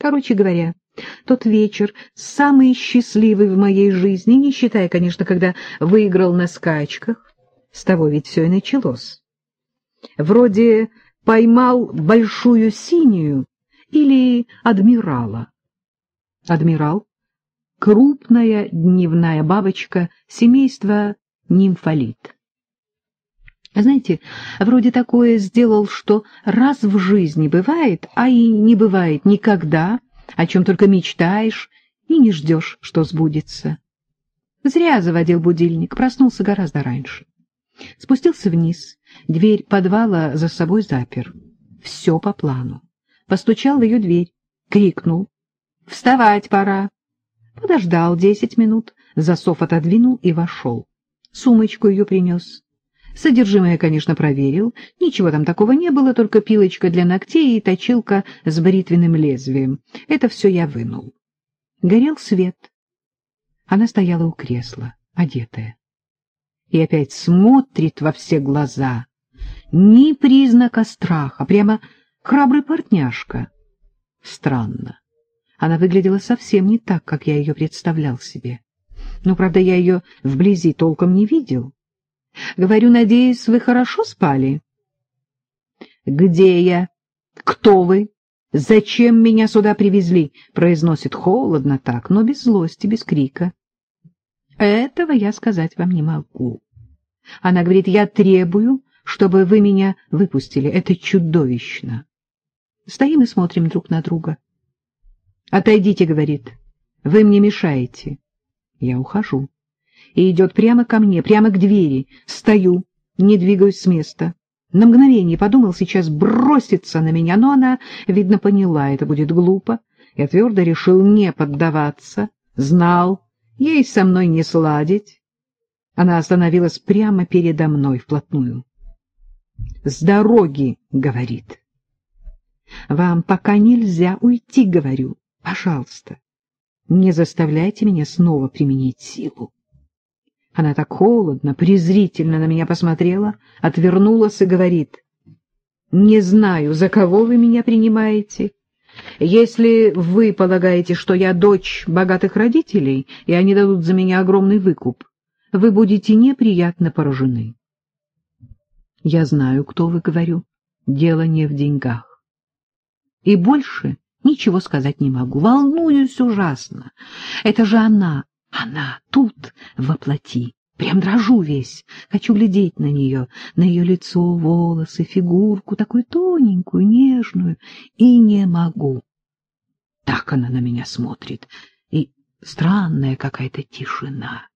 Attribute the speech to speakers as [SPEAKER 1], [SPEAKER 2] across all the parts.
[SPEAKER 1] Короче говоря, тот вечер самый счастливый в моей жизни, не считая, конечно, когда выиграл на скачках. С того ведь все и началось. Вроде поймал большую синюю или адмирала. Адмирал — крупная дневная бабочка семейства нимфолит. Знаете, вроде такое сделал, что раз в жизни бывает, а и не бывает никогда, о чем только мечтаешь и не ждешь, что сбудется. Зря заводил будильник, проснулся гораздо раньше. Спустился вниз, дверь подвала за собой запер. Все по плану. Постучал в ее дверь, крикнул. «Вставать пора!» Подождал десять минут, засов отодвинул и вошел. Сумочку ее принес. Содержимое, конечно, проверил. Ничего там такого не было, только пилочка для ногтей и точилка с бритвенным лезвием. Это все я вынул. Горел свет. Она стояла у кресла, одетая. И опять смотрит во все глаза. Ни признака страха, прямо храбрый портняшка. Странно. Она выглядела совсем не так, как я ее представлял себе. Но, правда, я ее вблизи толком не видел. Говорю, надеюсь, вы хорошо спали? Где я? Кто вы? Зачем меня сюда привезли? Произносит холодно так, но без злости, без крика. Этого я сказать вам не могу. Она говорит, я требую, чтобы вы меня выпустили. Это чудовищно. Стоим и смотрим друг на друга. Отойдите, говорит, вы мне мешаете. Я ухожу и идет прямо ко мне, прямо к двери. Стою, не двигаюсь с места. На мгновение подумал сейчас броситься на меня, но она, видно, поняла, это будет глупо. Я твердо решил не поддаваться, знал, ей со мной не сладить. Она остановилась прямо передо мной вплотную. — С дороги, — говорит. — Вам пока нельзя уйти, — говорю. Пожалуйста, не заставляйте меня снова применить силу. Она так холодно, презрительно на меня посмотрела, отвернулась и говорит, «Не знаю, за кого вы меня принимаете. Если вы полагаете, что я дочь богатых родителей, и они дадут за меня огромный выкуп, вы будете неприятно поражены». «Я знаю, кто вы, говорю. Дело не в деньгах. И больше ничего сказать не могу. Волнуюсь ужасно. Это же она, она тут воплоти. Прям дрожу весь, хочу глядеть на нее, на ее лицо, волосы, фигурку, такую тоненькую, нежную, и не могу. Так она на меня смотрит, и странная какая-то тишина.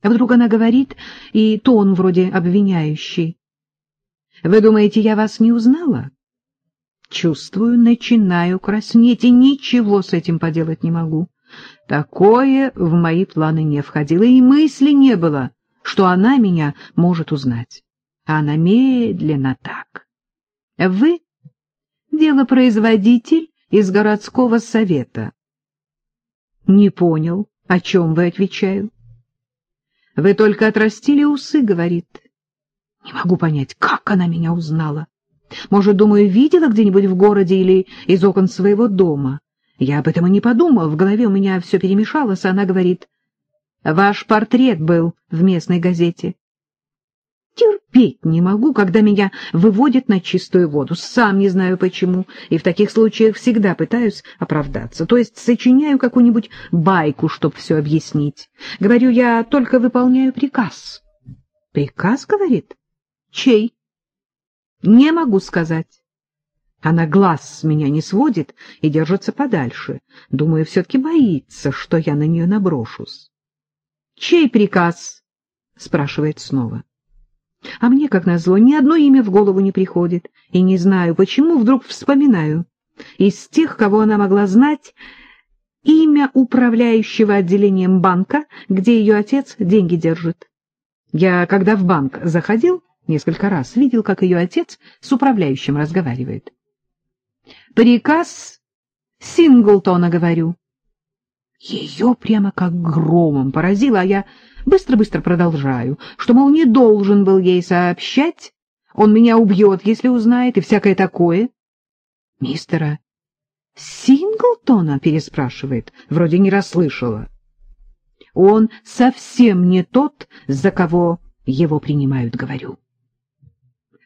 [SPEAKER 1] А вдруг она говорит, и тон вроде обвиняющий. «Вы думаете, я вас не узнала?» Чувствую, начинаю краснеть, и ничего с этим поделать не могу. Такое в мои планы не входило, и мысли не было, что она меня может узнать. А она медленно так. Вы делопроизводитель из городского совета. Не понял, о чем вы отвечаю. Вы только отрастили усы, говорит. Не могу понять, как она меня узнала. Может, думаю, видела где-нибудь в городе или из окон своего дома. Я об этом и не подумал, в голове у меня все перемешалось, она говорит, «Ваш портрет был в местной газете». Терпеть не могу, когда меня выводят на чистую воду, сам не знаю почему, и в таких случаях всегда пытаюсь оправдаться, то есть сочиняю какую-нибудь байку, чтобы все объяснить. Говорю, я только выполняю приказ. «Приказ, — говорит? Чей?» «Не могу сказать». Она глаз с меня не сводит и держится подальше. Думаю, все-таки боится, что я на нее наброшусь. — Чей приказ? — спрашивает снова. А мне, как назло, ни одно имя в голову не приходит, и не знаю, почему вдруг вспоминаю. Из тех, кого она могла знать, имя управляющего отделением банка, где ее отец деньги держит. Я, когда в банк заходил, несколько раз видел, как ее отец с управляющим разговаривает. Приказ Синглтона, говорю. Ее прямо как громом поразило, а я быстро-быстро продолжаю, что, мол, не должен был ей сообщать, он меня убьет, если узнает, и всякое такое. Мистера Синглтона?» — переспрашивает. Вроде не расслышала. Он совсем не тот, за кого его принимают, говорю.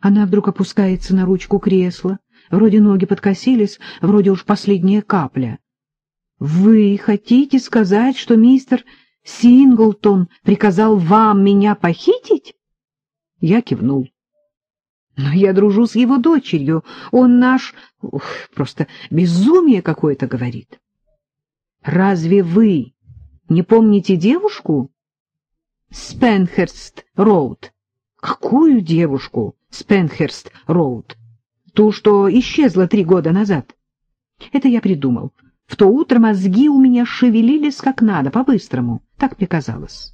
[SPEAKER 1] Она вдруг опускается на ручку кресла. Вроде ноги подкосились, вроде уж последняя капля. «Вы хотите сказать, что мистер Синглтон приказал вам меня похитить?» Я кивнул. «Но я дружу с его дочерью. Он наш... Ух, просто безумие какое-то говорит». «Разве вы не помните девушку?» «Спенхерст Роуд». «Какую девушку?» «Спенхерст Роуд». «Ту, что исчезла три года назад». «Это я придумал». В то утро мозги у меня шевелились как надо, по-быстрому. Так мне казалось.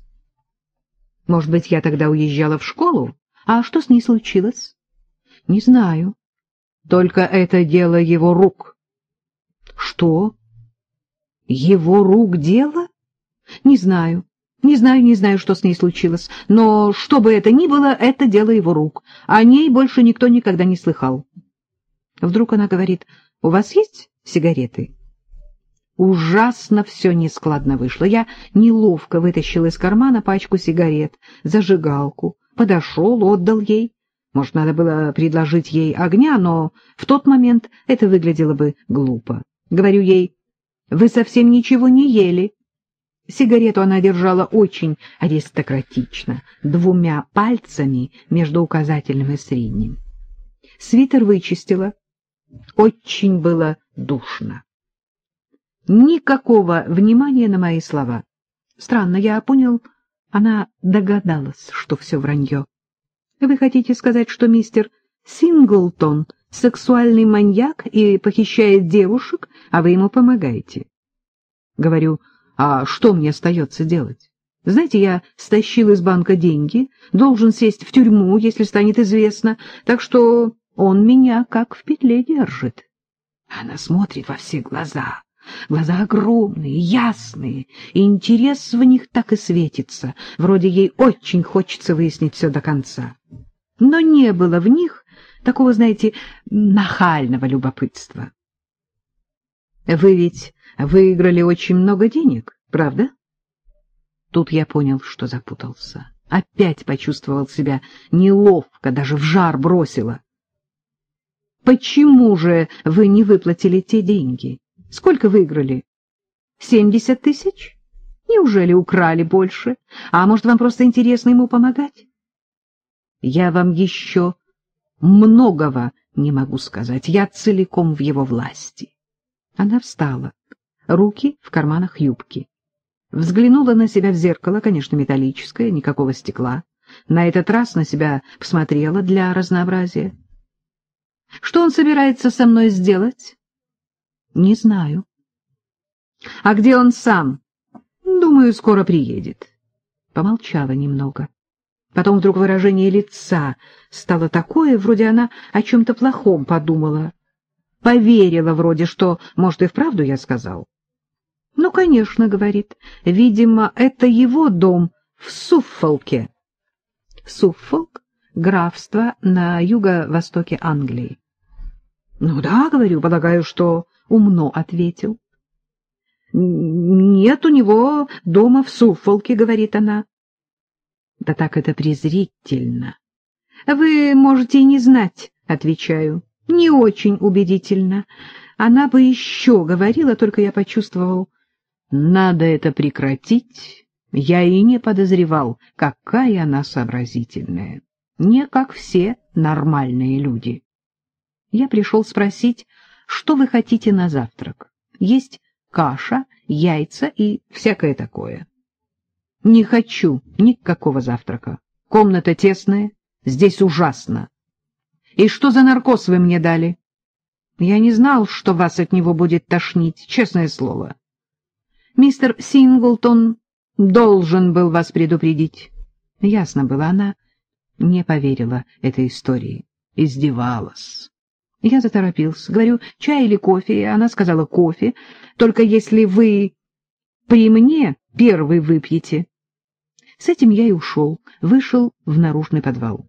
[SPEAKER 1] Может быть, я тогда уезжала в школу? А что с ней случилось? Не знаю. Только это дело его рук. Что? Его рук дело? Не знаю. Не знаю, не знаю, что с ней случилось. Но что бы это ни было, это дело его рук. О ней больше никто никогда не слыхал. Вдруг она говорит, у вас есть сигареты? Ужасно все нескладно вышло. Я неловко вытащил из кармана пачку сигарет, зажигалку, подошел, отдал ей. Может, надо было предложить ей огня, но в тот момент это выглядело бы глупо. Говорю ей, вы совсем ничего не ели. Сигарету она держала очень аристократично, двумя пальцами между указательным и средним. Свитер вычистила. Очень было душно. Никакого внимания на мои слова. Странно, я понял, она догадалась, что все вранье. Вы хотите сказать, что мистер Синглтон сексуальный маньяк и похищает девушек, а вы ему помогаете? Говорю, а что мне остается делать? Знаете, я стащил из банка деньги, должен сесть в тюрьму, если станет известно, так что он меня как в петле держит. Она смотрит во все глаза. Глаза огромные, ясные, и интерес в них так и светится, вроде ей очень хочется выяснить все до конца. Но не было в них такого, знаете, нахального любопытства. Вы ведь выиграли очень много денег, правда? Тут я понял, что запутался. Опять почувствовал себя неловко, даже в жар бросило. Почему же вы не выплатили те деньги? Сколько выиграли? Семьдесят тысяч? Неужели украли больше? А может, вам просто интересно ему помогать? Я вам еще многого не могу сказать. Я целиком в его власти. Она встала, руки в карманах юбки. Взглянула на себя в зеркало, конечно, металлическое, никакого стекла. На этот раз на себя посмотрела для разнообразия. Что он собирается со мной сделать? Не знаю. А где он сам? Думаю, скоро приедет. Помолчала немного. Потом вдруг выражение лица стало такое, вроде она о чем-то плохом подумала. Поверила вроде, что, может, и вправду я сказал. Ну, конечно, говорит. Видимо, это его дом в Суффолке. Суффолк — графство на юго-востоке Англии. Ну да, говорю, полагаю, что умно ответил. «Нет у него дома в Суффолке», — говорит она. Да так это презрительно. «Вы можете и не знать», — отвечаю. «Не очень убедительно. Она бы еще говорила, только я почувствовал, надо это прекратить. Я и не подозревал, какая она сообразительная. Не как все нормальные люди. Я пришел спросить, что вы хотите на завтрак. Есть каша, яйца и всякое такое. Не хочу никакого завтрака. Комната тесная, здесь ужасно. И что за наркоз вы мне дали? Я не знал, что вас от него будет тошнить, честное слово. Мистер Синглтон должен был вас предупредить. Ясно было, она не поверила этой истории, издевалась. Я заторопился. Говорю, чай или кофе? Она сказала, кофе. Только если вы при мне первый выпьете. С этим я и ушел, вышел в наружный подвал.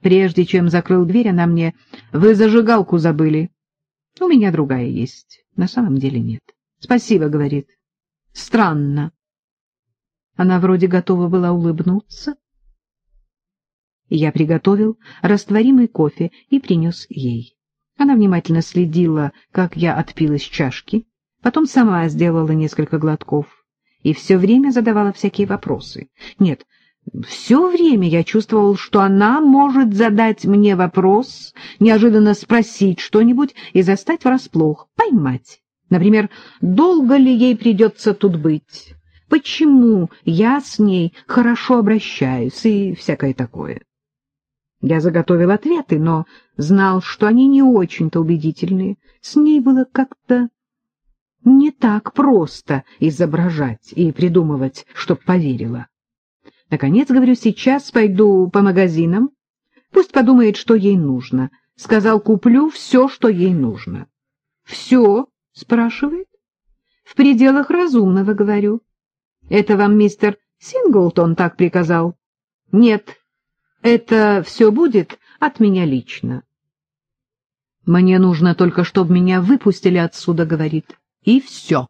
[SPEAKER 1] Прежде чем закрыл дверь, она мне, вы зажигалку забыли. У меня другая есть. На самом деле нет. Спасибо, говорит. Странно. Она вроде готова была улыбнуться. Я приготовил растворимый кофе и принес ей. Она внимательно следила, как я отпил из чашки, потом сама сделала несколько глотков и все время задавала всякие вопросы. Нет, все время я чувствовал, что она может задать мне вопрос, неожиданно спросить что-нибудь и застать врасплох, поймать. Например, долго ли ей придется тут быть, почему я с ней хорошо обращаюсь и всякое такое. Я заготовил ответы, но знал, что они не очень-то убедительные. С ней было как-то не так просто изображать и придумывать, чтоб поверила. Наконец, говорю, сейчас пойду по магазинам. Пусть подумает, что ей нужно. Сказал, куплю все, что ей нужно. Все, спрашивает. В пределах разумного, говорю. Это вам мистер Синглтон так приказал? Нет, это все будет от меня лично. Мне нужно только, чтобы меня выпустили отсюда, говорит. И все.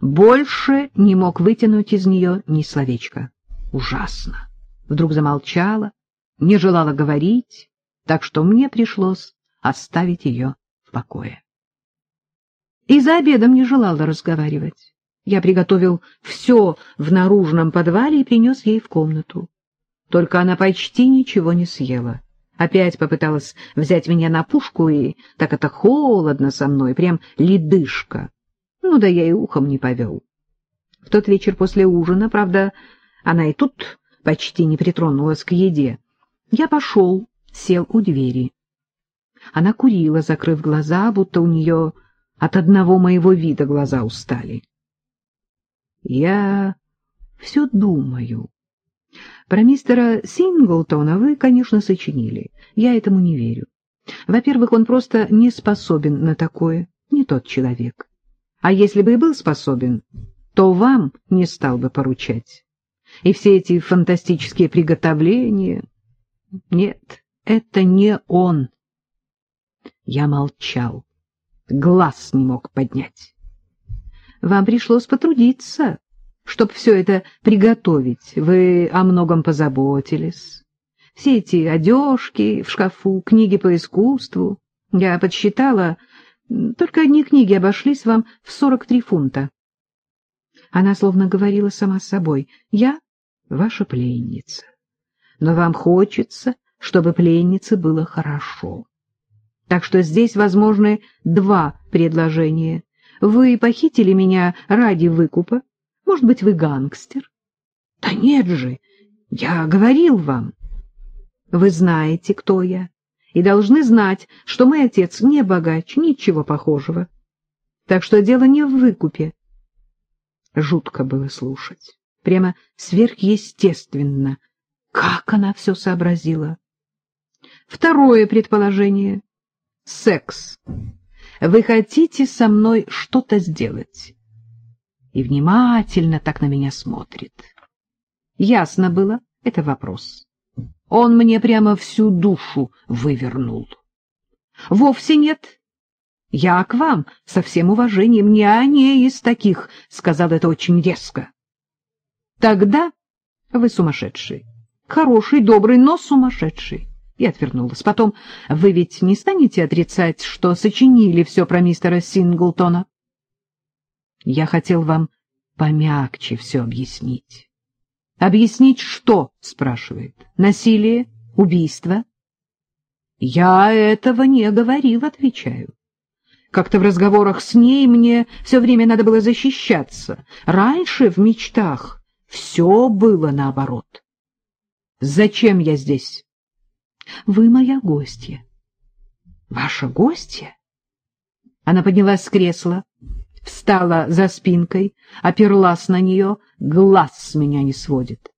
[SPEAKER 1] Больше не мог вытянуть из нее ни словечка. Ужасно. Вдруг замолчала, не желала говорить, так что мне пришлось оставить ее в покое. И за обедом не желала разговаривать. Я приготовил все в наружном подвале и принес ей в комнату. Только она почти ничего не съела. Опять попыталась взять меня на пушку, и так это холодно со мной, прям ледышка. Ну да я и ухом не повел. В тот вечер после ужина, правда, она и тут почти не притронулась к еде. Я пошел, сел у двери. Она курила, закрыв глаза, будто у нее от одного моего вида глаза устали. Я все думаю. Про мистера Синглтона вы, конечно, сочинили. Я этому не верю. Во-первых, он просто не способен на такое, не тот человек. А если бы и был способен, то вам не стал бы поручать. И все эти фантастические приготовления... Нет, это не он. Я молчал, глаз не мог поднять. Вам пришлось потрудиться, чтобы все это приготовить. Вы о многом позаботились. Все эти одежки в шкафу, книги по искусству. Я подсчитала, только одни книги обошлись вам в сорок три фунта. Она словно говорила сама с собой. «Я ваша пленница, но вам хочется, чтобы пленнице было хорошо. Так что здесь возможны два предложения. Вы похитили меня ради выкупа. Может быть, вы гангстер? Да нет же, я говорил вам. Вы знаете, кто я и должны знать, что мой отец не богач, ничего похожего. Так что дело не в выкупе. Жутко было слушать, прямо сверхъестественно, как она все сообразила. Второе предположение — секс. Вы хотите со мной что-то сделать? И внимательно так на меня смотрит. Ясно было, это вопрос. Он мне прямо всю душу вывернул. — Вовсе нет. Я к вам со всем уважением не о ней из таких, — сказал это очень резко. — Тогда вы сумасшедший. Хороший, добрый, но сумасшедший. И отвернулась. Потом, вы ведь не станете отрицать, что сочинили все про мистера Синглтона? Я хотел вам помягче все объяснить. Объяснить что, спрашивает. Насилие? Убийство? Я этого не говорил, отвечаю. Как-то в разговорах с ней мне все время надо было защищаться. Раньше в мечтах все было наоборот. Зачем я здесь? Вы моя гостья. Ваша гостья? Она поднялась с кресла, встала за спинкой, оперлась на нее, глаз с меня не сводит.